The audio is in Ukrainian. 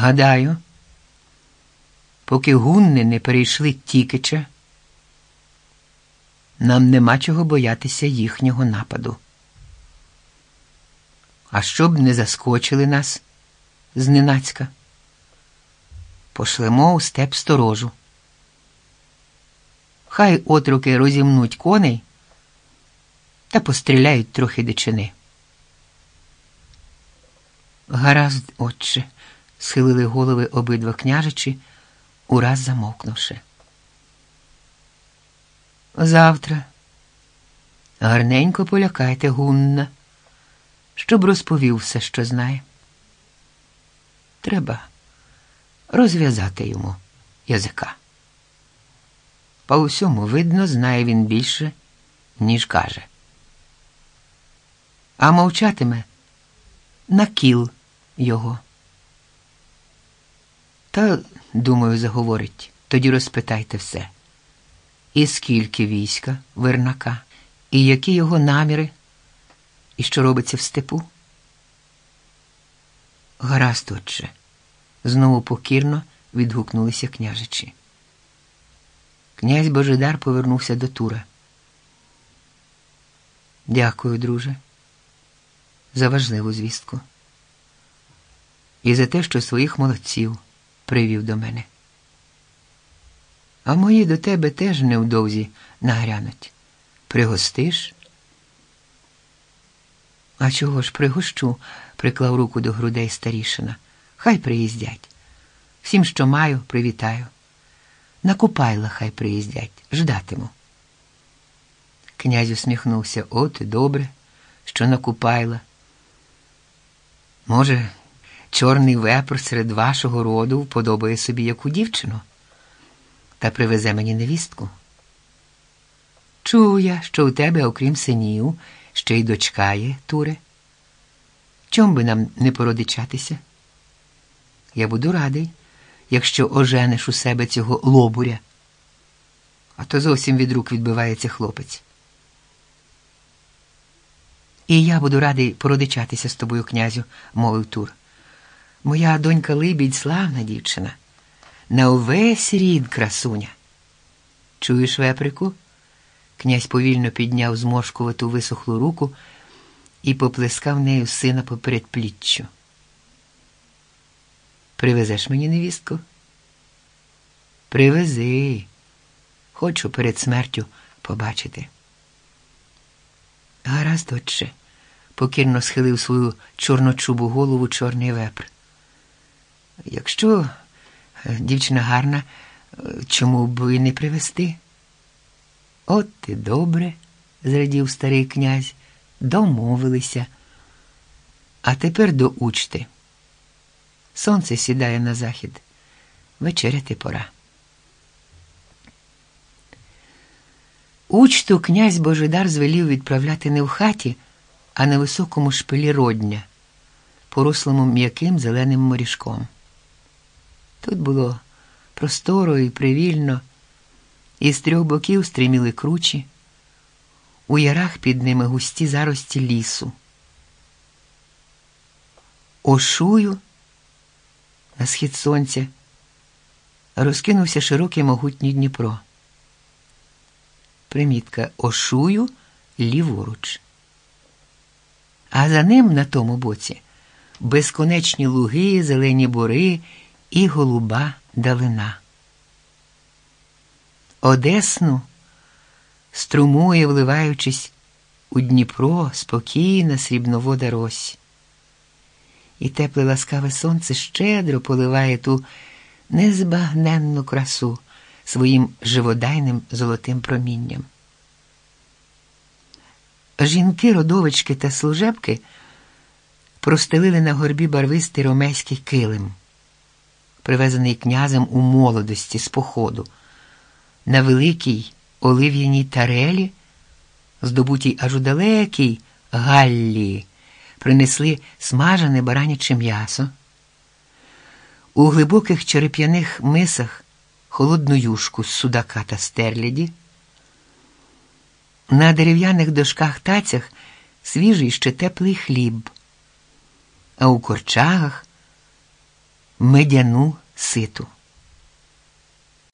Гадаю, поки гунни не перейшли Тікича, нам нема чого боятися їхнього нападу. А щоб не заскочили нас зненацька, пошлемо у степ сторожу. Хай отруки розімнуть коней та постріляють трохи дичини. Гаразд, отче, схилили голови обидва княжичі, ураз замовкнувши. Завтра гарненько полякайте гунна, щоб розповів все, що знає. Треба розв'язати йому язика. По усьому, видно, знає він більше, ніж каже. А мовчатиме на кіл його. Та, думаю, заговорить, тоді розпитайте все. І скільки війська Вернака, і які його наміри, і що робиться в степу? Гаразд, отче, знову покірно відгукнулися княжичі. Князь Божидар повернувся до Тура. Дякую, друже, за важливу звістку. І за те, що своїх молодців привів до мене. А мої до тебе теж невдовзі нагрянуть. Пригостиш? А чого ж пригощу? приклав руку до грудей старішина. Хай приїздять. Всім, що маю, привітаю. На Купайла хай приїздять, ждатиму. Князь усміхнувся. От і добре, що на Купайла. Може, чорний вепр серед вашого роду вподобає собі яку дівчину та привезе мені невістку. Чув я, що у тебе, окрім синів, ще й дочка є, Туре. Чом би нам не породичатися? Я буду радий, якщо ожениш у себе цього лобуря, а то зовсім від рук відбивається хлопець. І я буду радий породичатися з тобою, князю, мовив Тур. Моя донька Либідь славна дівчина, на увесь рід красуня. Чуєш, веприку? Князь повільно підняв зморшкувату висохлу руку і поплескав нею сина по передпліччю. Привезеш мені невістку? Привези. Хочу перед смертю побачити. Гаразд, отче, покірно схилив свою чорночубу голову чорний вепр. Якщо е, дівчина гарна, е, чому б і не привезти? От і добре, зрадів старий князь, домовилися. А тепер доучте. Сонце сідає на захід. Вечеряти пора. Учту князь Божидар звелів відправляти не в хаті, а на високому шпилі родня, порослому м'яким зеленим морішком. Тут було просторо і привільно, і з трьох боків стріміли кручі, у ярах під ними густі зарості лісу. Ошую на схід сонця розкинувся широкий могутній Дніпро. Примітка ошую ліворуч. А за ним на тому боці безконечні луги, зелені бори і голуба далина. Одесну струмує, вливаючись у Дніпро спокійна срібновода рось. І тепле ласкаве сонце щедро поливає ту незбагненну красу своїм живодайним золотим промінням. Жінки, родовички та служебки простелили на горбі барвистий ромейський килим, привезений князем у молодості з походу, на великій олив'яній тарелі, здобутій аж у далекій Галлії, принесли смажене бараняче м'ясо. У глибоких череп'яних мисах холодну юшку з судака та стерляді. На дерев'яних дошках тацях свіжий ще теплий хліб, а у корчагах медяну ситу.